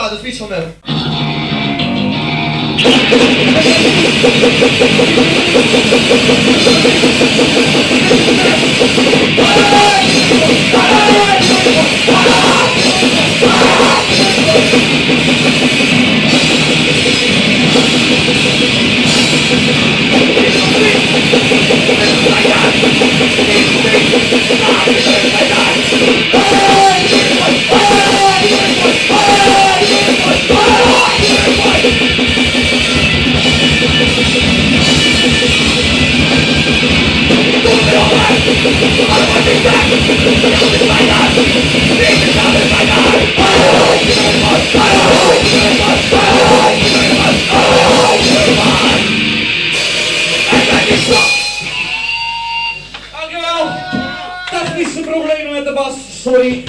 salada, fiz isso mesmo. Parabéns! Parabéns! Parabéns! Dankjewel. Technische problemen met de bas, sorry.